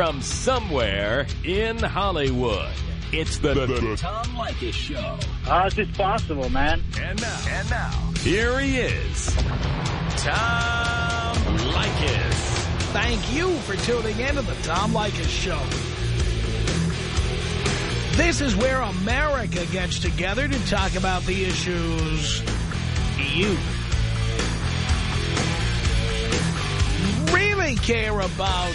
From somewhere in Hollywood, it's the, the, the Tom Leykis Show. Ah, How is this possible, man? And now, and now, here he is, Tom Leykis. Thank you for tuning in to the Tom Leykis Show. This is where America gets together to talk about the issues you really care about.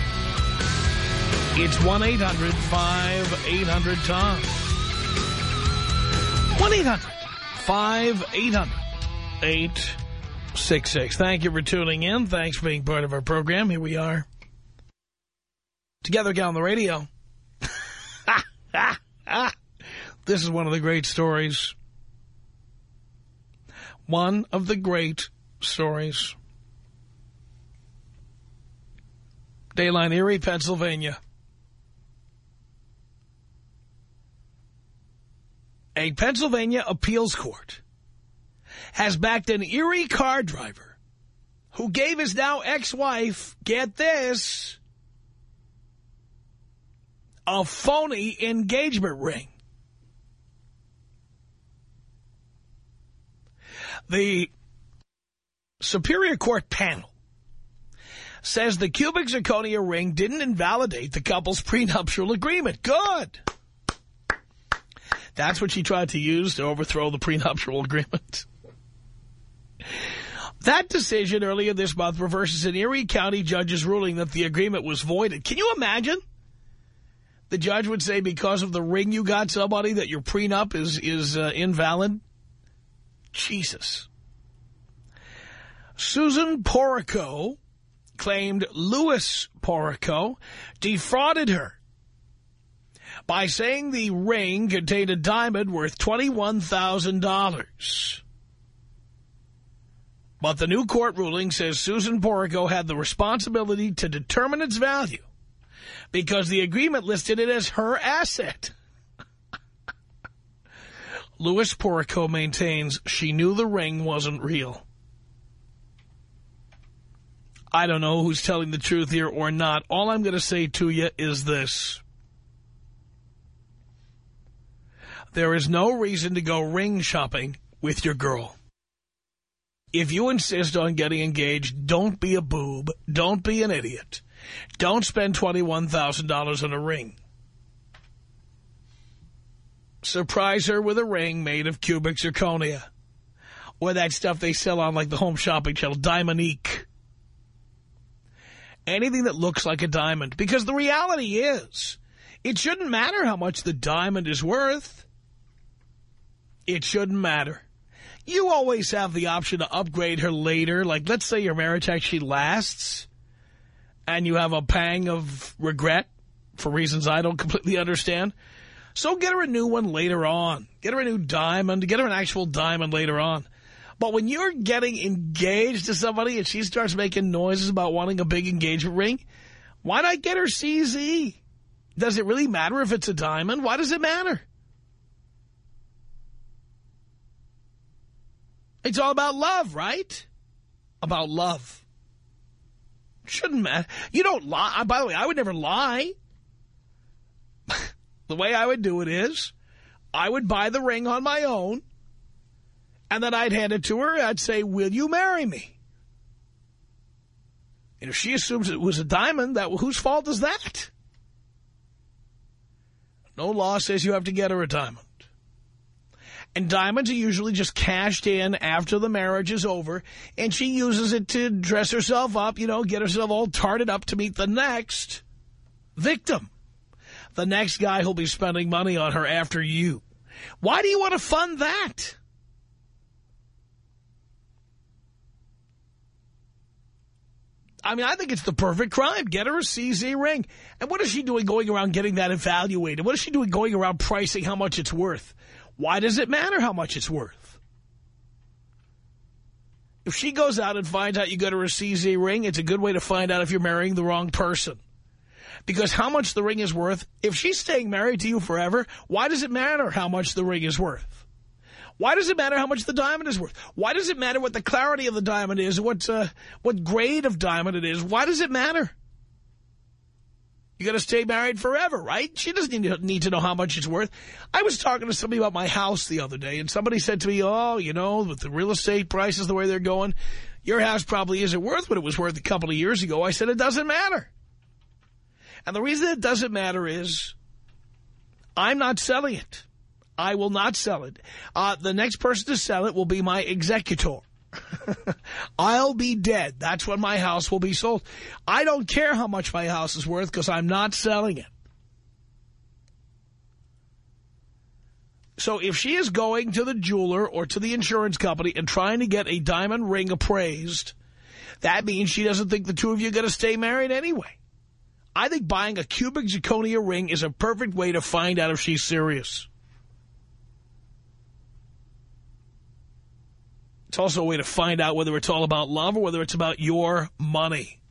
It's 1-800-5800-TOM. 1-800-5800-866. Thank you for tuning in. Thanks for being part of our program. Here we are. Together again on the radio. this is one of the great stories. One of the great stories. Dateline Erie, Pennsylvania. A Pennsylvania appeals court has backed an Erie car driver who gave his now ex-wife, get this, a phony engagement ring. The Superior Court panel says the cubic zirconia ring didn't invalidate the couple's prenuptial agreement. Good. That's what she tried to use to overthrow the prenuptial agreement. That decision earlier this month reverses an Erie County judge's ruling that the agreement was voided. Can you imagine? The judge would say because of the ring you got somebody that your prenup is, is uh, invalid? Jesus. Susan Porreco claimed Louis Porreco defrauded her by saying the ring contained a diamond worth $21,000. But the new court ruling says Susan Porreco had the responsibility to determine its value because the agreement listed it as her asset. Louis Porreco maintains she knew the ring wasn't real. I don't know who's telling the truth here or not. All I'm going to say to you is this. There is no reason to go ring shopping with your girl. If you insist on getting engaged, don't be a boob. Don't be an idiot. Don't spend $21,000 on a ring. Surprise her with a ring made of cubic zirconia. Or that stuff they sell on like the home shopping channel, Diamonique. Anything that looks like a diamond. Because the reality is, it shouldn't matter how much the diamond is worth. It shouldn't matter. You always have the option to upgrade her later. Like, let's say your marriage actually lasts and you have a pang of regret for reasons I don't completely understand. So get her a new one later on. Get her a new diamond. Get her an actual diamond later on. But when you're getting engaged to somebody and she starts making noises about wanting a big engagement ring, why not get her CZ? Does it really matter if it's a diamond? Why does it matter? It's all about love, right? About love. Shouldn't matter. You don't lie. By the way, I would never lie. the way I would do it is I would buy the ring on my own and then I'd hand it to her. I'd say, will you marry me? And if she assumes it was a diamond, that whose fault is that? No law says you have to get her a diamond. And diamonds are usually just cashed in after the marriage is over. And she uses it to dress herself up, you know, get herself all tarted up to meet the next victim. The next guy who'll be spending money on her after you. Why do you want to fund that? I mean, I think it's the perfect crime. Get her a CZ ring. And what is she doing going around getting that evaluated? What is she doing going around pricing how much it's worth? Why does it matter how much it's worth? If she goes out and finds out you got her a CZ ring, it's a good way to find out if you're marrying the wrong person. Because how much the ring is worth, if she's staying married to you forever, why does it matter how much the ring is worth? Why does it matter how much the diamond is worth? Why does it matter what the clarity of the diamond is, what, uh, what grade of diamond it is? Why does it matter? You got to stay married forever, right? She doesn't need to, need to know how much it's worth. I was talking to somebody about my house the other day, and somebody said to me, oh, you know, with the real estate prices the way they're going, your house probably isn't worth what it was worth a couple of years ago. I said, it doesn't matter. And the reason it doesn't matter is I'm not selling it. I will not sell it. Uh, the next person to sell it will be my executor. I'll be dead. That's when my house will be sold. I don't care how much my house is worth because I'm not selling it. So if she is going to the jeweler or to the insurance company and trying to get a diamond ring appraised, that means she doesn't think the two of you are going to stay married anyway. I think buying a cubic zirconia ring is a perfect way to find out if she's serious. It's also a way to find out whether it's all about love or whether it's about your money.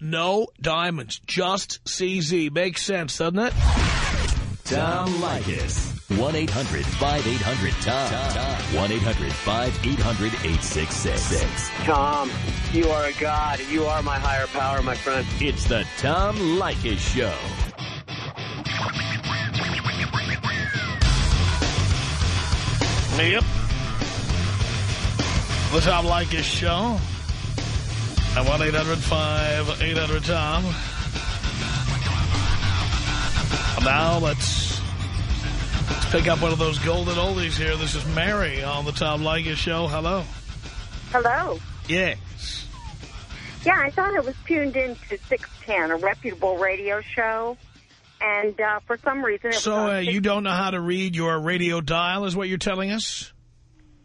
No diamonds, just CZ. Makes sense, doesn't it? Tom Leykis. 1-800-5800-TOM. 1-800-5800-866. Tom, you are a god. You are my higher power, my friend. It's the Tom Leykis Show. Yep. The Tom Leykis Show. At 1-800-5800-TOM. Now let's, let's pick up one of those golden oldies here. This is Mary on the Tom Leykis Show. Hello. Hello. Yes. Yeah, I thought it was tuned in to 610, a reputable radio show. And uh, for some reason... It So uh, you don't know how to read your radio dial is what you're telling us?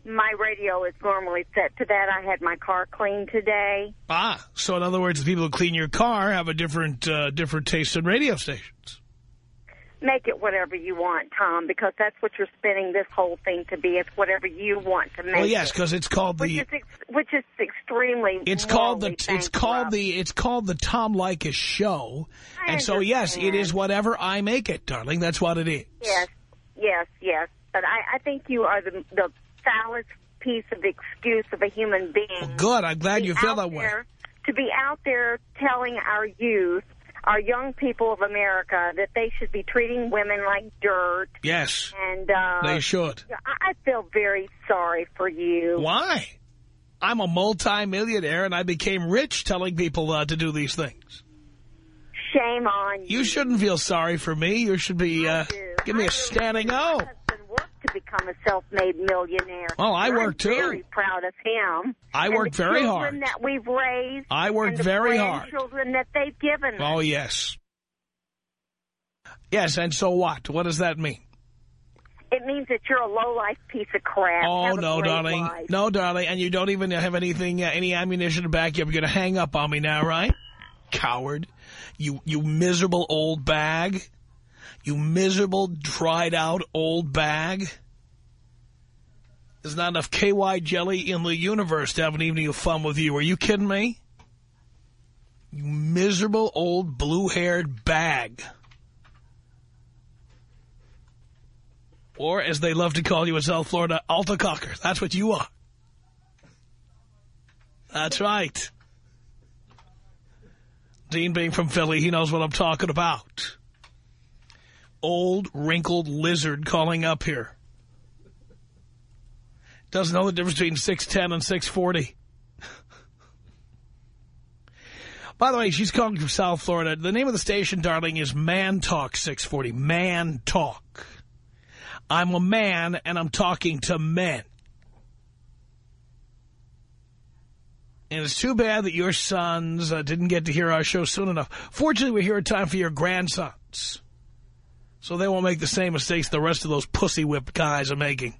My radio is normally set to that. I had my car cleaned today. Ah, so in other words, the people who clean your car have a different uh, different taste in radio stations. Make it whatever you want, Tom, because that's what you're spinning this whole thing to be. It's whatever you want to make Well, yes, it. because it's called Which the is, ex which is extremely it's called the it's called the it's called the Tom Leykis show, I and so yes, it is whatever I make it, darling. That's what it is. Yes, yes, yes. But I, I think you are the, the foulest piece of excuse of a human being. Well, good. I'm glad you feel that way. there- To be out there telling our youth, our young people of America, that they should be treating women like dirt. Yes, And uh, they should. I I feel very sorry for you. Why? I'm a multi-millionaire, and I became rich telling people uh, to do these things. Shame on you. You shouldn't feel sorry for me. You should be uh, give me I a standing. O. My husband worked to become a self-made millionaire. Oh, I I'm worked, too. very proud of him. I worked the very children hard. that we've raised. I worked the very hard. grandchildren that they've given us. Oh, yes. Yes, and so what? What does that mean? It means that you're a low-life piece of crap. Oh, Have no, darling. life. No, darling. And you don't even have anything, uh, any ammunition to back you up. You're going to hang up on me now, right? Coward. You, you miserable old bag. You miserable, dried-out old bag. There's not enough KY jelly in the universe to have an evening of fun with you. Are you kidding me? You miserable old blue-haired bag. Or, as they love to call you in South Florida, alter kocker. That's what you are. That's right. Dean being from Philly, he knows what I'm talking about. Old, wrinkled lizard calling up here. Doesn't know the difference between 610 and 640. By the way, she's calling from South Florida. The name of the station, darling, is Man Talk 640. Man Talk. I'm a man, and I'm talking to men. And it's too bad that your sons uh, didn't get to hear our show soon enough. Fortunately, we're here in time for your grandsons. So they won't make the same mistakes the rest of those pussy-whipped guys are making.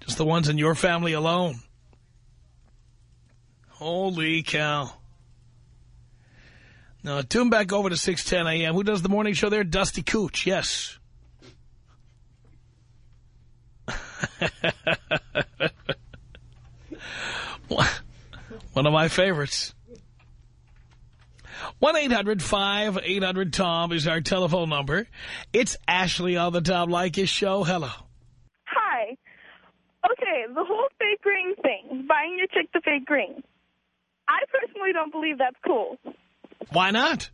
Just the ones in your family alone. Holy cow. Now, tune back over to 610 a.m. Who does the morning show there? Dusty Cooch, yes. One of my favorites. 1-800-5800-TOM is our telephone number. It's Ashley on the Tom Leykis show. Hello. Okay, the whole fake ring thing, buying your chick the fake ring. I personally don't believe that's cool. Why not?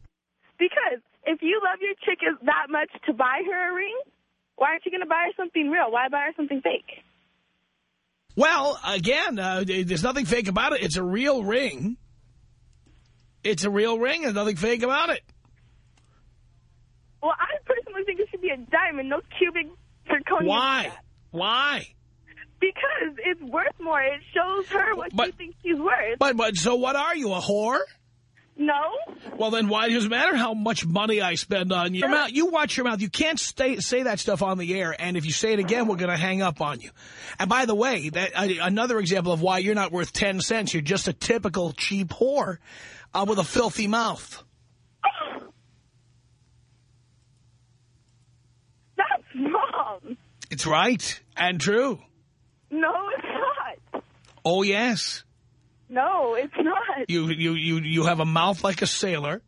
Because if you love your chick as that much to buy her a ring, why aren't you going to buy her something real? Why buy her something fake? Well, again, uh, there's nothing fake about it. It's a real ring. It's a real ring. There's nothing fake about it. Well, I personally think it should be a diamond, no cubic zirconia. Why? Why? Because it's worth more. It shows her what But- she thinks she's worth. But, but, so what are you, a whore? no? Well, then why does it matter how much money I spend on you? Your mouth, you watch your mouth. You can't stay, say that stuff on the air, and if you say it again, we're going to hang up on you. And by the way, that uh, another example of why you're not worth 10 cents. You're just a typical cheap whore uh, with a filthy mouth. That's wrong. It's right and true. No, it's not. Oh, yes. No, it's not. You, you, you, you have a mouth like a sailor,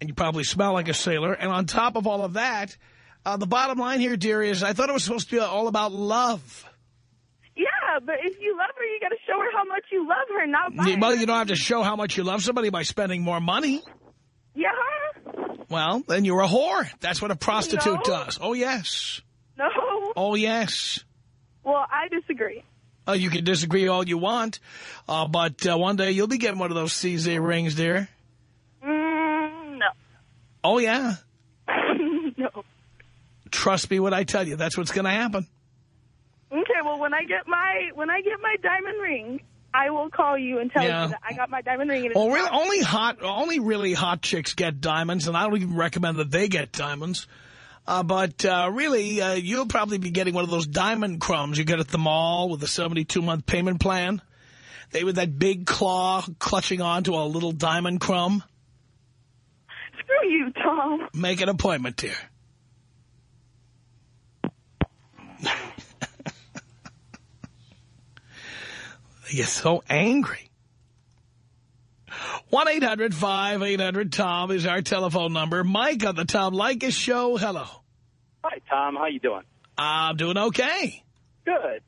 and you probably smell like a sailor. And on top of all of that, uh, the bottom line here, dear, is I thought it was supposed to be all about love. Yeah, but if you love her, you got to show her how much you love her, not buy Well, her. you don't have to show how much you love somebody by spending more money. Yeah? Well, then you're a whore. That's what a prostitute No. does. Oh, yes. No. Oh, yes. Well, I disagree. Uh, you can disagree all you want, uh, but uh, one day you'll be getting one of those CZ rings, dear. Mm, no. Oh, yeah. no. Trust me when I tell you. That's what's going to happen. Okay, well, when I get my when I get my diamond ring, I will call you and tell Yeah. you that I got my diamond ring. Well, really, only hot, only really hot chicks get diamonds, and I don't even recommend that they get diamonds. Uh, but uh, really, uh, you'll probably be getting one of those diamond crumbs you get at the mall with a 72-month payment plan. They with that big claw clutching onto a little diamond crumb. Screw you, Tom. Make an appointment, dear. You're so angry. 1-800-5800-TOM is our telephone number. Mike on the Tom Leykis show. Hello. Hi, Tom. How you doing? I'm doing okay. Good.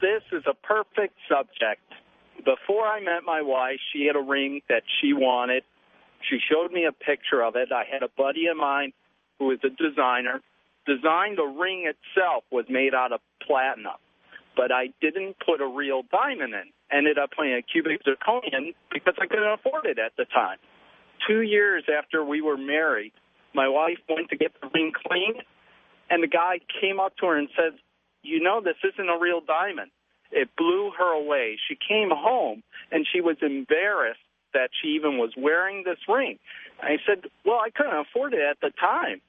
This is a perfect subject. Before I met my wife, she had a ring that she wanted. She showed me a picture of it. I had a buddy of mine who is a designer. Designed the ring itself was made out of platinum, but I didn't put a real diamond in. Ended up putting a cubic zirconium because I couldn't afford it at the time. Two years after we were married, my wife went to get the ring cleaned, and the guy came up to her and said, you know, this isn't a real diamond. It blew her away. She came home and she was embarrassed that she even was wearing this ring. I said, well, I couldn't afford it at the time.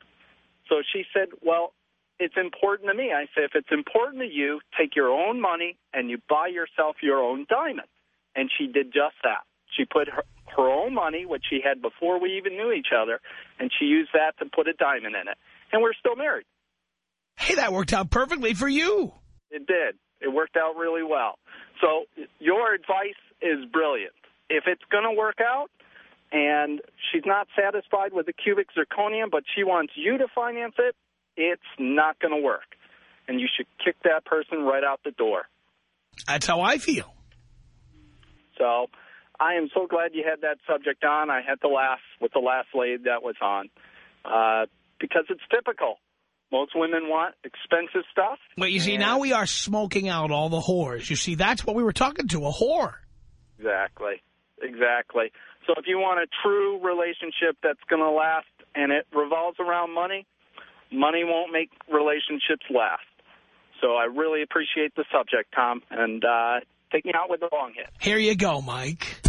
So she said, well, it's important to me. I say, if it's important to you, take your own money and you buy yourself your own diamond. And she did just that. She put her, her own money, which she had before we even knew each other, and she used that to put a diamond in it. And we're still married. Hey, that worked out perfectly for you. It did. It worked out really well. So your advice is brilliant. If it's going to work out and she's not satisfied with the cubic zirconium, but she wants you to finance it, it's not going to work. And you should kick that person right out the door. That's how I feel. So I am so glad you had that subject on. I had to laugh with the last lady that was on uh, because it's typical. Most women want expensive stuff. But you see, now we are smoking out all the whores. You see, that's what we were talking to, a whore. Exactly. Exactly. So if you want a true relationship that's going to last and it revolves around money, money won't make relationships last. So I really appreciate the subject, Tom, and uh, take me out with the long hit. Here you go, Mike.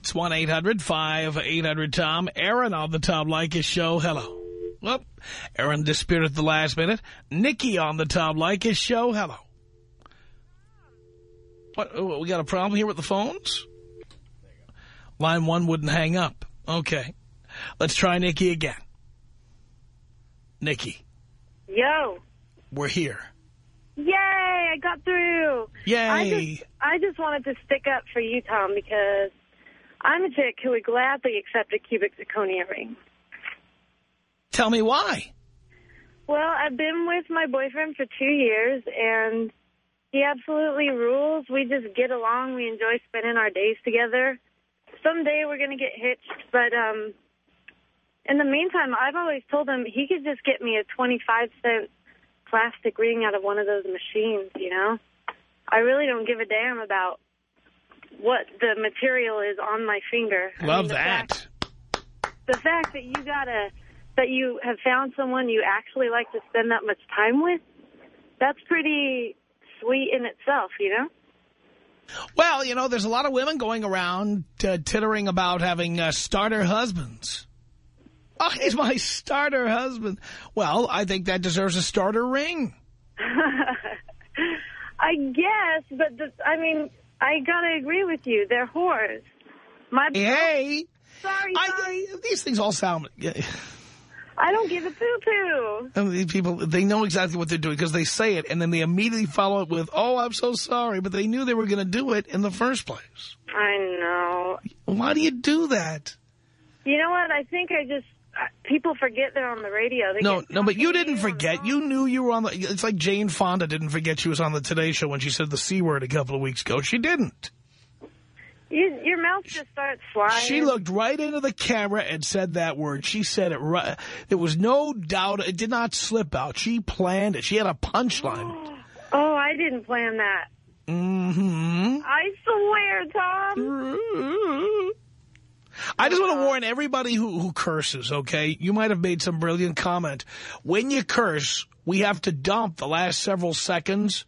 It's 1-800-5800-TOM. Aaron on the Tom Leykis show. Hello. Well, Aaron disappeared at the last minute. Nikki on the Tom Leykis show. Hello. What, oh, we got a problem here with the phones? Line one wouldn't hang up. Okay. Let's try Nikki again. Nikki, Yo. we're here. Yay, I got through. Yay. I just, I just wanted to stick up for you, Tom, because I'm a chick who would gladly accept a cubic zirconia ring. Tell me why. Well, I've been with my boyfriend for two years, and he absolutely rules. We just get along. We enjoy spending our days together. Someday we're going to get hitched, but um, in the meantime, I've always told him he could just get me a 25-cent plastic ring out of one of those machines, you know? I really don't give a damn about what the material is on my finger. I Love mean, the that. Fact, the fact that you got a that you have found someone you actually like to spend that much time with, that's pretty sweet in itself, you know? Well, you know, there's a lot of women going around uh, tittering about having uh, starter husbands. Oh, he's my starter husband. Well, I think that deserves a starter ring. I guess, but the, I mean, I gotta agree with you. They're whores. My Hey, sorry, I, sorry. these things all sound... I don't give a poo-poo. Mean, these people, they know exactly what they're doing because they say it, and then they immediately follow it with, oh, I'm so sorry, but they knew they were going to do it in the first place. I know. Why do you do that? You know what? I think I just uh, people forget they're on the radio. They No, no, but you didn't forget. You knew you were on the... It's like Jane Fonda didn't forget she was on the Today Show when she said the C word a couple of weeks ago. She didn't. You, your mouth just starts flying. She looked right into the camera and said that word. She said it right. There was no doubt. It did not slip out. She planned it. She had a punchline. Oh, I didn't plan that. mm-hmm. I swear, Tom. I just want to warn everybody who, who curses, okay? You might have made some brilliant comment. When you curse, we have to dump the last several seconds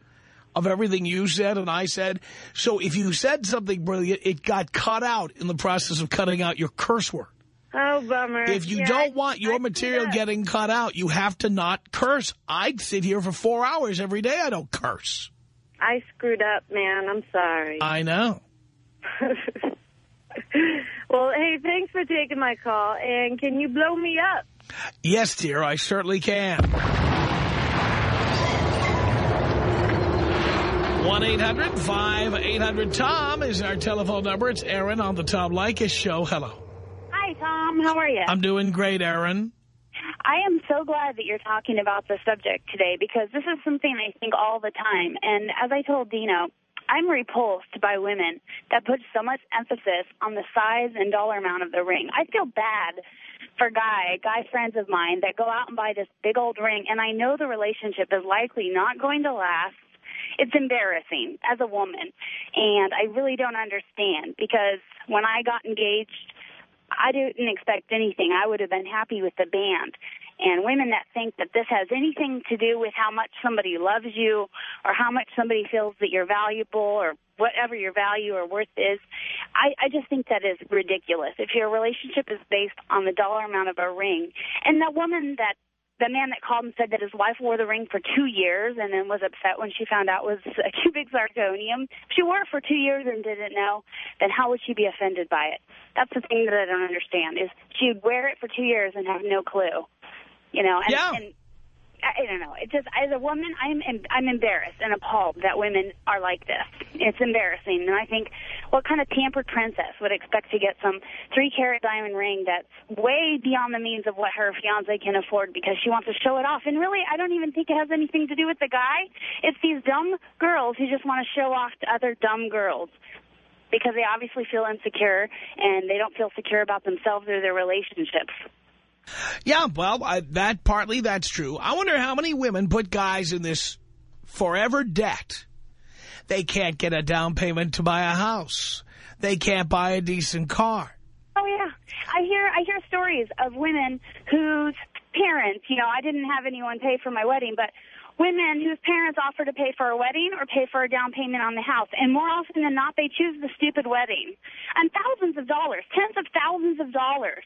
of everything you said and I said. So if you said something brilliant, it got cut out in the process of cutting out your curse word. Oh, bummer. If you Yeah, don't I- want your I material getting cut out, you have to not curse. I'd sit here for four hours every day. I don't curse. I screwed up, man. I'm sorry. I know. well, hey, thanks for taking my call. And can you blow me up? Yes, dear, I certainly can. 1-800-5800-TOM is our telephone number. It's Aaron on the Tom Leykis show. Hello. Hi, Tom. How are you? I'm doing great, Aaron. I am so glad that you're talking about this subject today because this is something I think all the time. And as I told Dino, I'm repulsed by women that put so much emphasis on the size and dollar amount of the ring. I feel bad for guy, guy friends of mine that go out and buy this big old ring, and I know the relationship is likely not going to last. It's embarrassing as a woman, and I really don't understand because when I got engaged, I didn't expect anything. I would have been happy with the band. And women that think that this has anything to do with how much somebody loves you or how much somebody feels that you're valuable or whatever your value or worth is, I, I just think that is ridiculous. If your relationship is based on the dollar amount of a ring, and that woman that the man that called and said that his wife wore the ring for two years and then was upset when she found out it was a cubic zirconium. If she wore it for two years and didn't know, then how would she be offended by it? That's the thing that I don't understand is she would wear it for two years and have no clue. You know, and, Yeah. and I don't know. It just as a woman, I'm I'm embarrassed and appalled that women are like this. It's embarrassing, and I think what kind of pampered princess would expect to get some three carat diamond ring that's way beyond the means of what her fiance can afford because she wants to show it off? And really, I don't even think it has anything to do with the guy. It's these dumb girls who just want to show off to other dumb girls because they obviously feel insecure and they don't feel secure about themselves or their relationships. Yeah, well, I, that partly that's true. I wonder how many women put guys in this forever debt. They can't get a down payment to buy a house. They can't buy a decent car. Oh yeah, I hear I hear stories of women whose parents, you know, I didn't have anyone pay for my wedding, but women whose parents offer to pay for a wedding or pay for a down payment on the house, and more often than not, they choose the stupid wedding, and thousands of dollars, tens of thousands of dollars.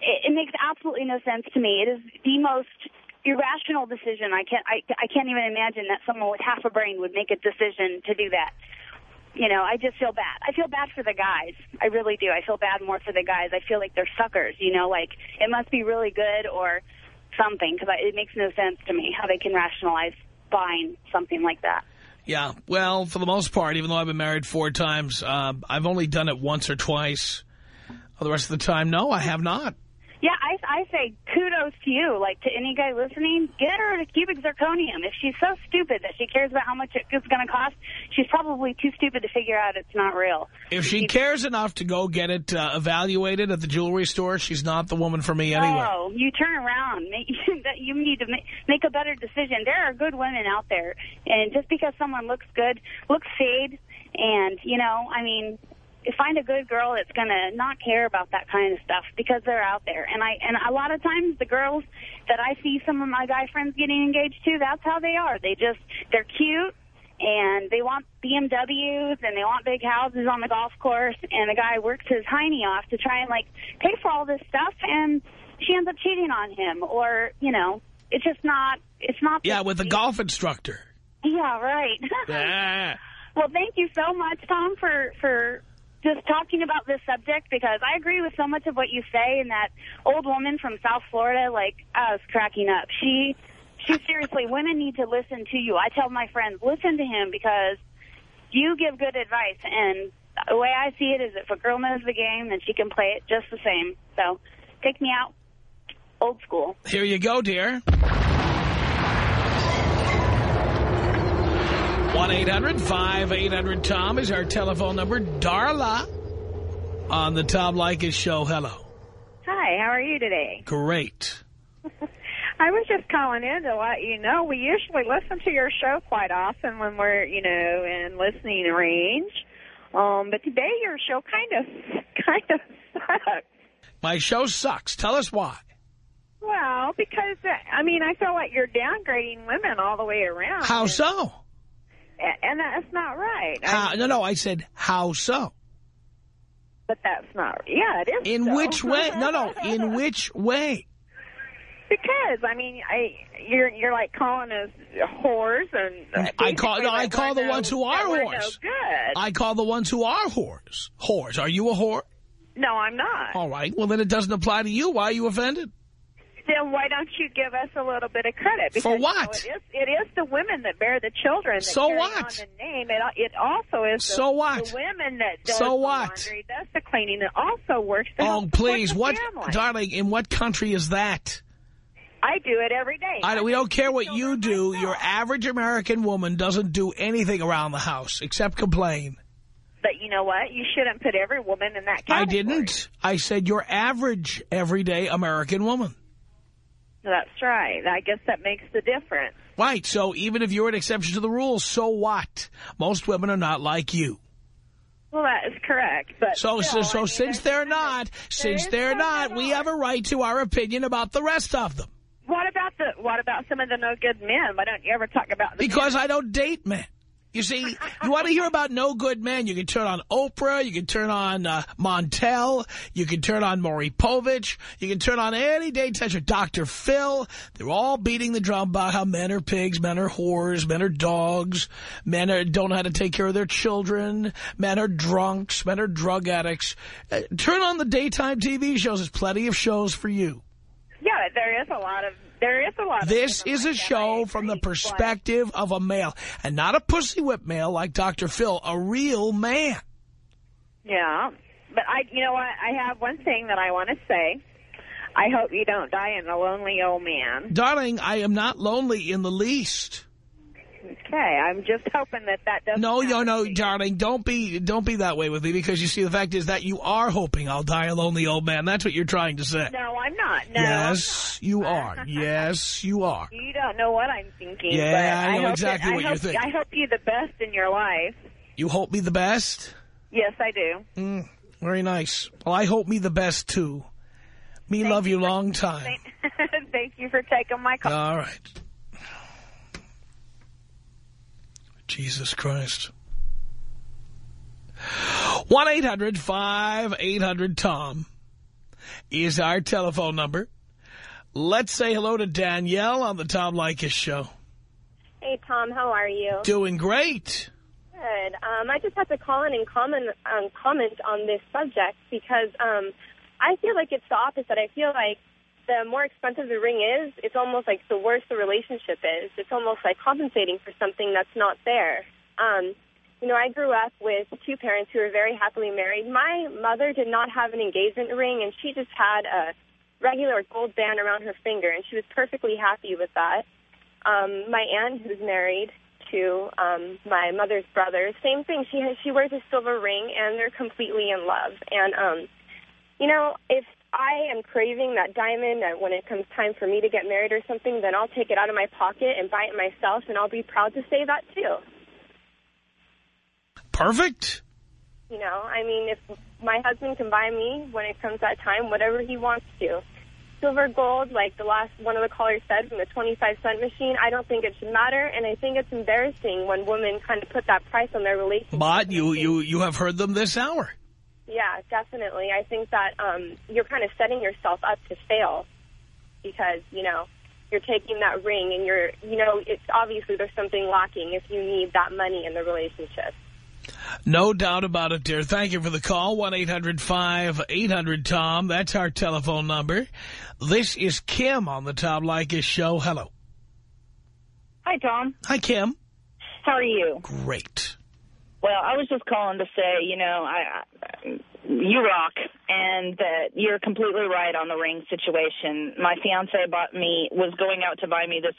It, it makes absolutely no sense to me. It is the most irrational decision. I can't I, I can't even imagine that someone with half a brain would make a decision to do that. You know, I just feel bad. I feel bad for the guys. I really do. I feel bad more for the guys. I feel like they're suckers, you know, like it must be really good or something because it makes no sense to me how they can rationalize buying something like that. Yeah, well, for the most part, even though I've been married four times, uh, I've only done it once or twice. The rest of the time, no, I have not. Yeah, I, I say kudos to you. Like, to any guy listening, get her to cubic zirconium. If she's so stupid that she cares about how much it's going to cost, she's probably too stupid to figure out it's not real. If she cares enough to go get it uh, evaluated at the jewelry store, she's not the woman for me anyway. Oh, you turn around. you need to make a better decision. There are good women out there. And just because someone looks good, looks fade, and, you know, I mean, find a good girl that's going to not care about that kind of stuff because they're out there. And I and a lot of times the girls that I see some of my guy friends getting engaged to, that's how they are. They just they're cute and they want BMWs and they want big houses on the golf course and the guy works his hiney off to try and like pay for all this stuff and she ends up cheating on him or, you know, it's just not it's not Yeah, with a golf instructor. Yeah, right. yeah. Well, thank you so much, Tom, for for just talking about this subject because I agree with so much of what you say and that old woman from South Florida, like, I was cracking up. She, she seriously, women need to listen to you. I tell my friends, listen to him because you give good advice. And the way I see it is if a girl knows the game, then she can play it just the same. So take me out old school. Here you go, dear. 1-800-5800-TOM is our telephone number. Darla on the Tom Leykis show. Hello. Hi, how are you today? Great. I was just calling in to let you know we usually listen to your show quite often when we're, you know, in listening range. Um, but today your show kind of, kind of sucks. My show sucks. Tell us why. Well, because, I mean, I feel like you're downgrading women all the way around. How so? And that's not right. How, no, no, I said, how so? But that's not, yeah, it is In so. which way? No, no, in which way? Because, I mean, I you're you're like calling us whores and... Uh, I call no, I call the no, ones who are whores. No good. I call the ones who are whores. Whores. Are you a whore? No, I'm not. All right. Well, then it doesn't apply to you. Why are you offended? Then why don't you give us a little bit of credit? Because, For what? You know, it, is, it is the women that bear the children that so what? on the name. It, it also is the, so what? the women that does so the what? laundry, does the cleaning, and also works to Oh, please. What, family. darling, in what country is that? I do it every day. I, we don't care what you do. myself. Your average American woman doesn't do anything around the house except complain. But you know what? You shouldn't put every woman in that category. I didn't. I said your average everyday American woman. That's right. I guess that makes the difference. Right. So even if you're an exception to the rule, so what? Most women are not like you. Well, that is correct. But So, still, so, so I mean, since they're not, since they're not, we have a right to our opinion about the rest of them. What about the? What about some of the no good men? Why don't you ever talk about the Because men? I don't date men. You see, you want to hear about no good men, you can turn on Oprah, you can turn on uh, Montel, you can turn on Maury Povich, you can turn on any daytime Dr. Phil. They're all beating the drum about how men are pigs, men are whores, men are dogs, men are, don't know how to take care of their children, men are drunks, men are drug addicts. Uh, turn on the daytime TV shows. There's plenty of shows for you. Yeah, there is a lot of there is a lot. This is a like show from the perspective of a male, and not a pussy whip male like Dr. Phil, a real man. Yeah, but I, you know what? I have one thing that I want to say. I hope you don't die in a lonely old man. Darling, I am not lonely in the least. Okay, I'm just hoping that that doesn't. No, no, no, darling, don't be don't be that way with me because you see, the fact is that you are hoping I'll die a lonely old man. That's what you're trying to say. No, I'm not. No, yes, you are. Yes, you are. You don't know what I'm thinking. Yeah, but I know hope exactly that, what I you're hope, thinking. I hope you the best in your life. You hope me the best? Yes, I do. Mm, very nice. Well, I hope me the best, too. Me love you long time. Thank, thank you for taking my call. All right. Jesus Christ. 1-800-5800-TOM is our telephone number. Let's say hello to Danielle on the Tom Leykis show. Hey, Tom, how are you? Doing great. Good. Um, I just had to call in and comment, um, comment on this subject because um, I feel like it's the opposite. I feel like the more expensive the ring is, it's almost like the worse the relationship is. It's almost like compensating for something that's not there. Um, you know, I grew up with two parents who were very happily married. My mother did not have an engagement ring, and she just had a regular gold band around her finger, and she was perfectly happy with that. Um, my aunt, who's married to um, my mother's brother, same thing. She has, she wears a silver ring, and they're completely in love. And um, you know, if I am craving that diamond and when it comes time for me to get married or something, then I'll take it out of my pocket and buy it myself, and I'll be proud to say that too. Perfect. You know, I mean, if my husband can buy me when it comes that time, whatever he wants to. Silver gold, like the last one of the callers said from the 25 cent machine, I don't think it should matter, and I think it's embarrassing when women kind of put that price on their relationship. But you, you, you have heard them this hour. Yeah, definitely. I think that um, you're kind of setting yourself up to fail because, you know, you're taking that ring and you're, you know, it's obviously there's something lacking if you need that money in the relationship. No doubt about it, dear. Thank you for the call. 1-800-5800-TOM. That's our telephone number. This is Kim on the Tom Leykis show. Hello. Hi, Tom. Hi, Kim. How are you? Great. Well, I was just calling to say, you know, I, I you rock, and that you're completely right on the ring situation. My fiance bought me was going out to buy me this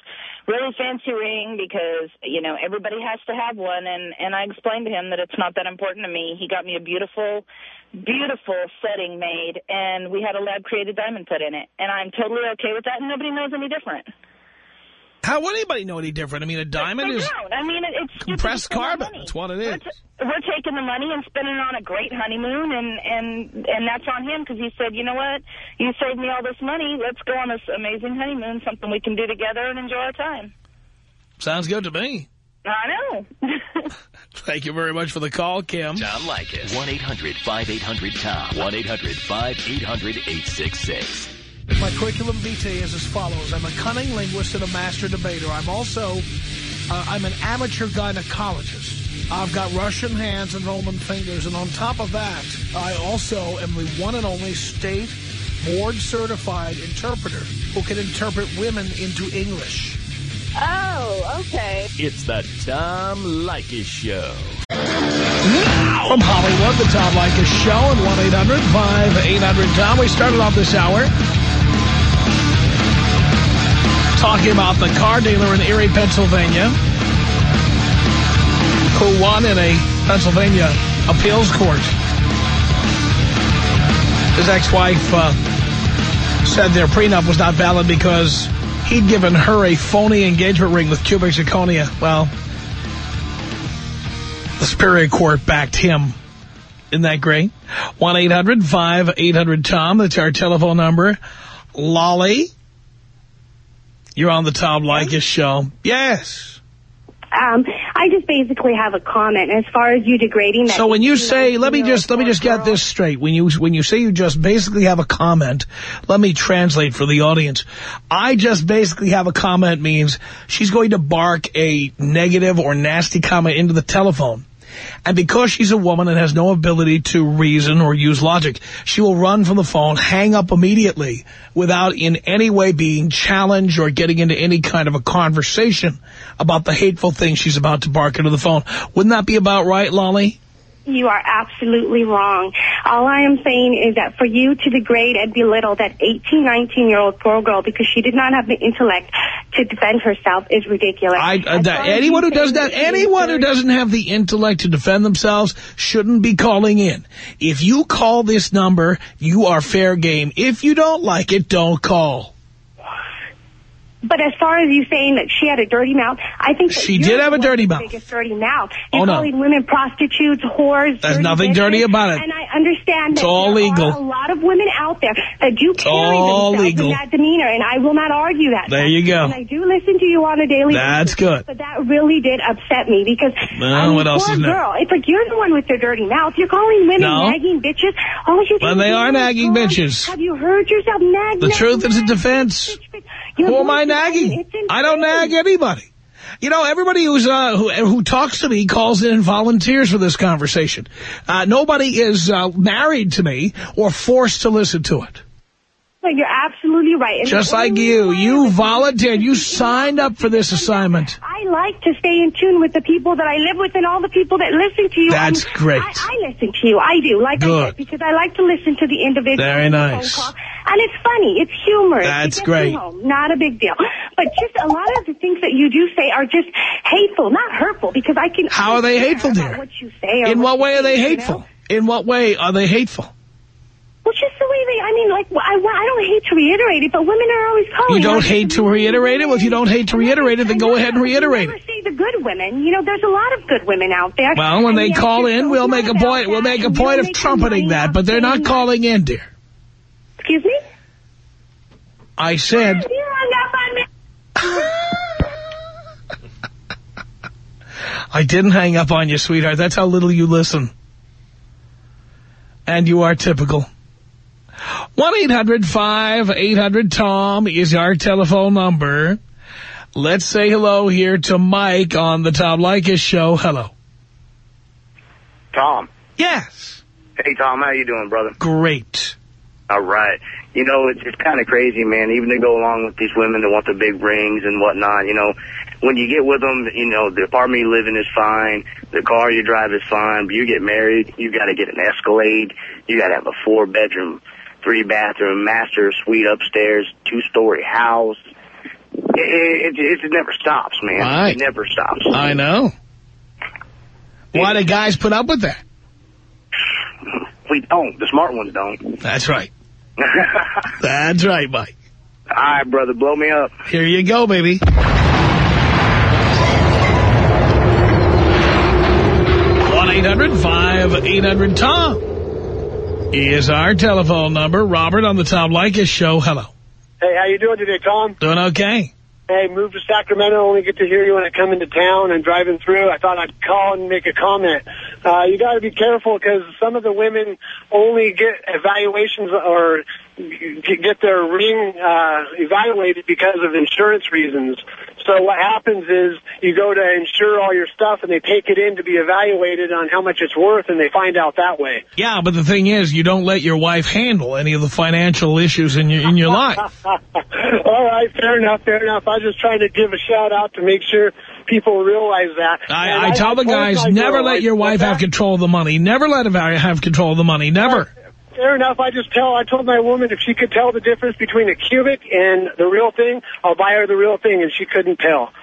really fancy ring because you know everybody has to have one, and and I explained to him that it's not that important to me. He got me a beautiful, beautiful setting made, and we had a lab created diamond put in it, and I'm totally okay with that, and nobody knows any different. How would anybody know any different? I mean, a diamond They is don't. I mean, it's compressed carbon. money. That's what it is. We're, we're taking the money and spending it on a great honeymoon, and and and that's on him because he said, you know what, you saved me all this money. Let's go on this amazing honeymoon, something we can do together and enjoy our time. Sounds good to me. I know. Thank you very much for the call, Kim. Tom Leykis. 1-800-5800-TOM. 1-800-5800-866. My curriculum vitae is as follows. I'm a cunning linguist and a master debater. I'm also, uh, I'm an amateur gynecologist. I've got Russian hands and Roman fingers. And on top of that, I also am the one and only state board-certified interpreter who can interpret women into English. Oh, okay. It's the Tom Leykis Show. Now, From Hollywood, the Tom Leykis Show at 1-800-5800-TOM. We started off this hour talking about the car dealer in Erie, Pennsylvania, who won in a Pennsylvania appeals court. His ex-wife uh, said their prenup was not valid because he'd given her a phony engagement ring with cubic zirconia. Well, the Superior Court backed him. Isn't that great? 1-800-5800-TOM. That's our telephone number. Lolly, you're on the Tom Leykis show. Yes. Um, I just basically have a comment as far as you degrading that. So when you say, let me just let me just get this straight. When you when you say you just basically have a comment, let me translate for the audience. I just basically have a comment means she's going to bark a negative or nasty comment into the telephone. And because she's a woman and has no ability to reason or use logic, she will run from the phone, hang up immediately without in any way being challenged or getting into any kind of a conversation about the hateful thing she's about to bark into the phone. Wouldn't that be about right, Lolly? You are absolutely wrong. All I am saying is that for you to degrade and belittle that 18, 19-year-old poor girl because she did not have the intellect to defend herself is ridiculous. I, uh, that, anyone who does that, anyone who doesn't have the intellect to defend themselves shouldn't be calling in. If you call this number, you are fair game. If you don't like it, don't call. But as far as you saying that she had a dirty mouth, I think She did have a dirty mouth. Biggest dirty mouth. Oh, You're no. calling women prostitutes, whores. There's dirty nothing bitches, dirty about it. And I understand It's that all there legal. are a lot of women out there that do carry themselves legal. that demeanor, and I will not argue that. There you go. And I do listen to you on a daily That's basis. good. But that really did upset me because Well, I mean, what else poor is girl. It's like you're the one with the dirty mouth. You're calling women No. nagging bitches. All you Well, they are nagging bitches. Have you heard yourself nag? The nag, truth is a nag, defense. Who am I nagging? I don't nag anybody. You know, everybody who's uh, who, who talks to me calls in and volunteers for this conversation. Uh, nobody is uh, married to me or forced to listen to it. But you're absolutely right. And Just like you. You volunteered. You signed up for this assignment. I like to stay in tune with the people that I live with and all the people that listen to you. That's great. I, I listen to you. I do. Like I said, because I like to listen to the individual. Very on the phone nice. call. And it's funny. It's humorous. That's great. home. Not a big deal. But just a lot of the things that you do say are just hateful, not hurtful, because I can... How are they hateful, dear? What you say In what way are they you know? hateful? In what way are they hateful? Well, just the way they, I mean, like, I, I don't hate to reiterate it, but women are always calling. You don't hate to reiterate it? Well, if you don't hate to reiterate it, then go ahead and reiterate it. say the good women. You know, there's a lot of good women out there. Well, when they call in, we'll make a point. We'll make a point of trumpeting that, but they're not calling in, dear. Excuse me? I said, You hung up on me. I didn't hang up on you, sweetheart. That's how little you listen. And you are typical. 1-800-5800-TOM is our telephone number. Let's say hello here to Mike on the Tom Leykis show. Hello. Tom. Yes. Hey, Tom. How you doing, brother? Great. All right. You know, it's, it's kind of crazy, man, even to go along with these women that want the big rings and whatnot. You know, when you get with them, you know, the apartment you live in is fine. The car you drive is fine. But you get married, you got to get an Escalade. You got to have a four-bedroom, three-bathroom, master suite upstairs, two-story house. It, it, it, it never stops, man. Right. It never stops. I know. Why do guys put up with that? We don't. The smart ones don't. That's right. That's right, Mike. All right, brother. Blow me up. Here you go, baby. one 800 tom is our telephone number. Robert on the Tom Leykis show. Hello. Hey, how you doing today, Tom? Doing okay. Hey, moved to Sacramento. Only get to hear you when I come into town and driving through. I thought I'd call and make a comment. Uh, you got to be careful because some of the women only get evaluations or get their ring uh, evaluated because of insurance reasons. So what happens is you go to insure all your stuff and they take it in to be evaluated on how much it's worth and they find out that way. Yeah, but the thing is, you don't let your wife handle any of the financial issues in your in your life. All right, fair enough, fair enough. I was just trying to give a shout out to make sure people realize that. And I, I tell the guys, never let your wife have control of the money. Never let a her have control of the money. Never. Fair enough. I just tell. I told my woman if she could tell the difference between a cubic and the real thing, I'll buy her the real thing, and she couldn't tell.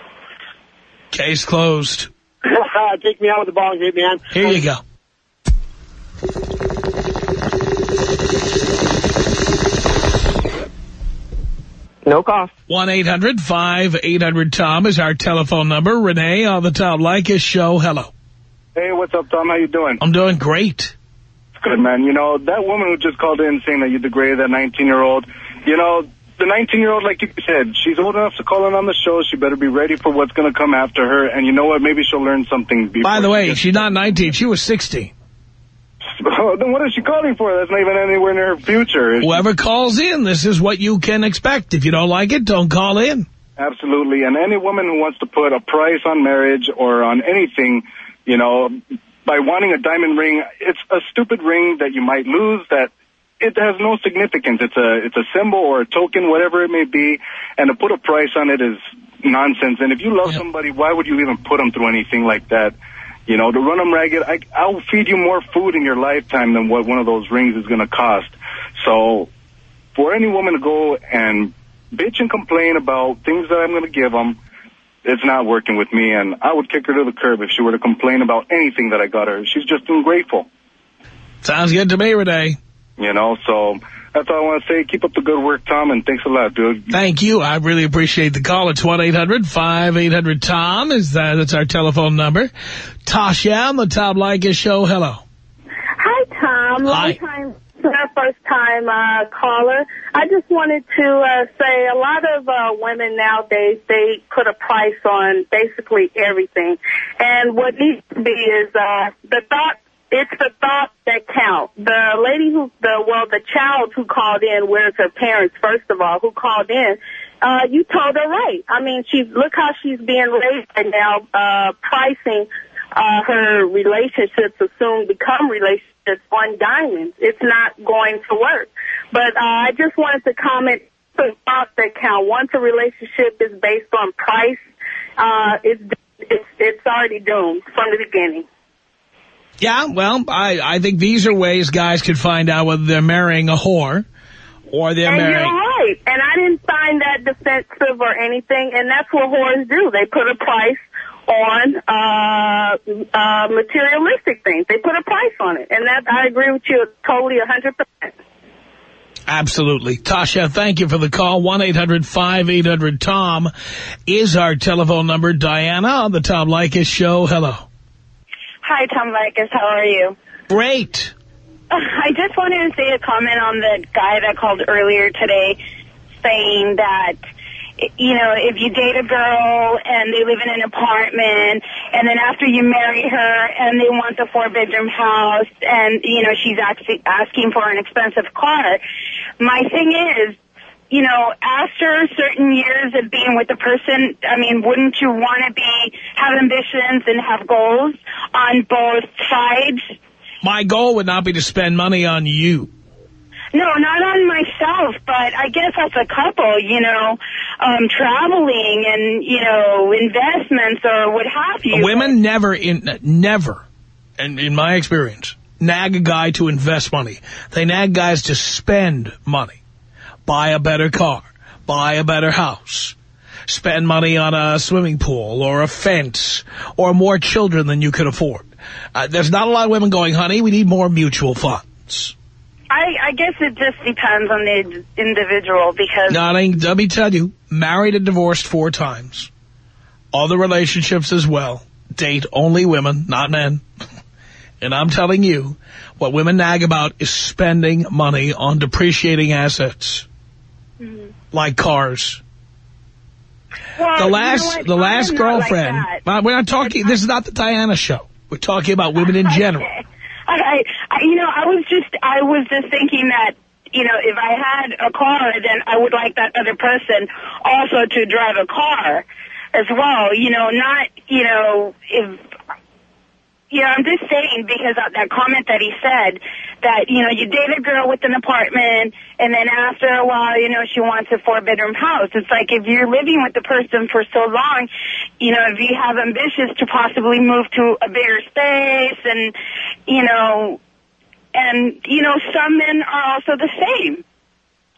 Case closed. Take me out with the ball gate, man. Here you go. No cost. 1-800-5800-TOM is our telephone number. Renee on the Tom Leykis show. Hello. Hey, what's up, Tom? How you doing? I'm doing great. Good, man. You know, that woman who just called in saying that you degraded that 19-year-old, you know, the 19-year-old, like you said, she's old enough to call in on the show. She better be ready for what's going to come after her. And you know what? Maybe she'll learn something before By the way, gets- she's not 19. She was 16. then what is she calling for? That's not even anywhere near her future. Whoever calls in, this is what you can expect. If you don't like it, don't call in. Absolutely. And any woman who wants to put a price on marriage or on anything, you know, by wanting a diamond ring, it's a stupid ring that you might lose that it has no significance. It's a it's a symbol or a token, whatever it may be, and to put a price on it is nonsense. And if you love somebody, why would you even put them through anything like that? You know, to run them ragged, I, I'll feed you more food in your lifetime than what one of those rings is going to cost. So, for any woman to go and bitch and complain about things that I'm going to give them, it's not working with me, and I would kick her to the curb if she were to complain about anything that I got her. She's just ungrateful, Sounds good to me, Renee. you know. So That's all I want to say. Keep up the good work, Tom, and thanks a lot, dude. Thank you. I really appreciate the call. It's 1-800-5800-TOM. Is that, that's our telephone number. Tasha on the Tom Leykis show. Hello. Hi, Tom. Long Hi. time, first time uh, caller. I just wanted to uh, say a lot of uh, women nowadays, they put a price on basically everything. And what needs to be is uh, the thought, it's the thought that counts. The lady who, the well, the child who called in, where's her parents, first of all, who called in, uh, you told her right. I mean, she look how she's being raised and now uh, pricing uh, her relationships will soon become relationships on diamonds. It's not going to work. But uh, I just wanted to comment thoughts that count. Once a relationship is based on price, uh, it's, it's, it's already doomed from the beginning. Yeah, well, I, I think these are ways guys can find out whether they're marrying a whore or they're and marrying... you're right. And I didn't find that defensive or anything. And that's what whores do. They put a price on uh, uh, materialistic things. They put a price on it. And that I agree with you totally a 100%. Absolutely. Tasha, thank you for the call. 1-800-5800-TOM is our telephone number. Diana on the Tom Leykis show. Hello. Hi, Tom Leykis. How are you? Great. I just wanted to say a comment on the guy that called earlier today saying that, you know, if you date a girl and they live in an apartment and then after you marry her and they want the four-bedroom house and, you know, she's actually asking for an expensive car, my thing is, you know, after certain years of being with the person, I mean, wouldn't you want to be, have ambitions and have goals on both sides? My goal would not be to spend money on you. No, not on myself, but I guess as a couple, you know, um, traveling and, you know, investments or what have you. Women never, in never, and in my experience, nag a guy to invest money. They nag guys to spend money. Buy a better car. Buy a better house. Spend money on a swimming pool or a fence or more children than you can afford. Uh, there's not a lot of women going, honey, we need more mutual funds. I, I guess it just depends on the individual because... Nothing, let me tell you, married and divorced four times. Other relationships as well. Date only women, not men. And I'm telling you, what women nag about is spending money on depreciating assets. Mm-hmm. Like cars. Well, the you know last, the last I'm like girlfriend. Uh, we're not talking. This is not the Diana show. We're talking about women in general. I, I, you know, I was just, I was just thinking that, you know, if I had a car, then I would like that other person also to drive a car as well. You know, not, you know, if, you know, I'm just saying because of that comment that he said that, you know, you date a girl with an apartment and then after a while, you know, she wants a four bedroom house. It's like if you're living with the person for so long, you know, if you have ambitions to possibly move to a bigger space and, you know, and, you know, some men are also the same.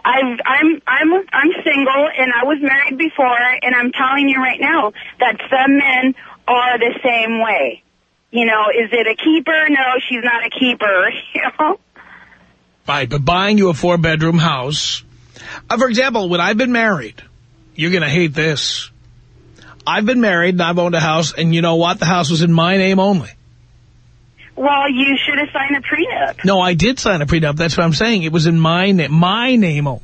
I've, I'm, I'm, I'm single and I was married before and I'm telling you right now that some men are the same way. You know, is it a keeper? No, she's not a keeper, you know? Right, but buying you a four-bedroom house. Uh, for example, when I've been married, you're going to hate this. I've been married and I've owned a house, and you know what? The house was in my name only. Well, you should have signed a prenup. No, I did sign a prenup. That's what I'm saying. It was in my name, my name only.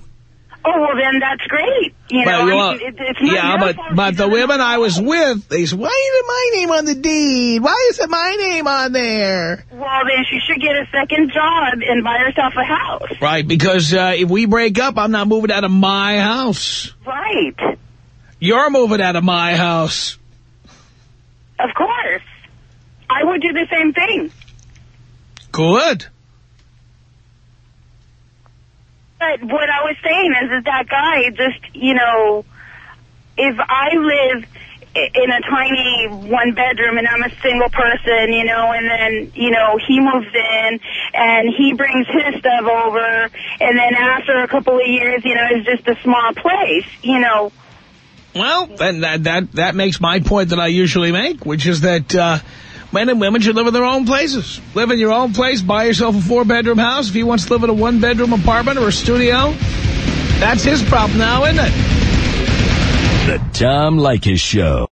Oh, well, then that's great. You know, But, I mean, it, it's not yeah, but but the women I was with, they said, why is it my name on the deed? Why is it my name on there? Well, then she should get a second job and buy herself a house. Right, because uh, if we break up, I'm not moving out of my house. Right. You're moving out of my house. Of course. I would do the same thing. Good. But what I was saying is, is that guy just, you know, if I live in a tiny one bedroom and I'm a single person, you know, and then, you know, he moves in and he brings his stuff over and then after a couple of years, you know, it's just a small place, you know. Well, then that, that, that makes my point that I usually make, which is that uh, Men and women should live in their own places. Live in your own place, buy yourself a four-bedroom house. If he wants to live in a one-bedroom apartment or a studio, that's his problem now, isn't it? The Tom Leykis Show.